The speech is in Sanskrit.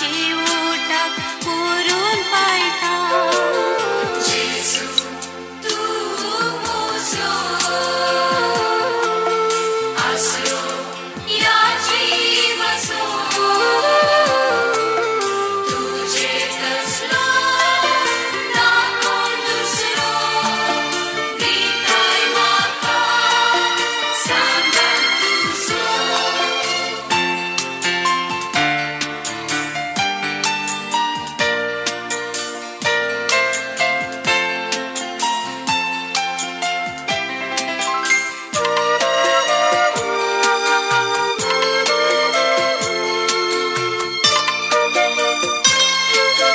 सावळे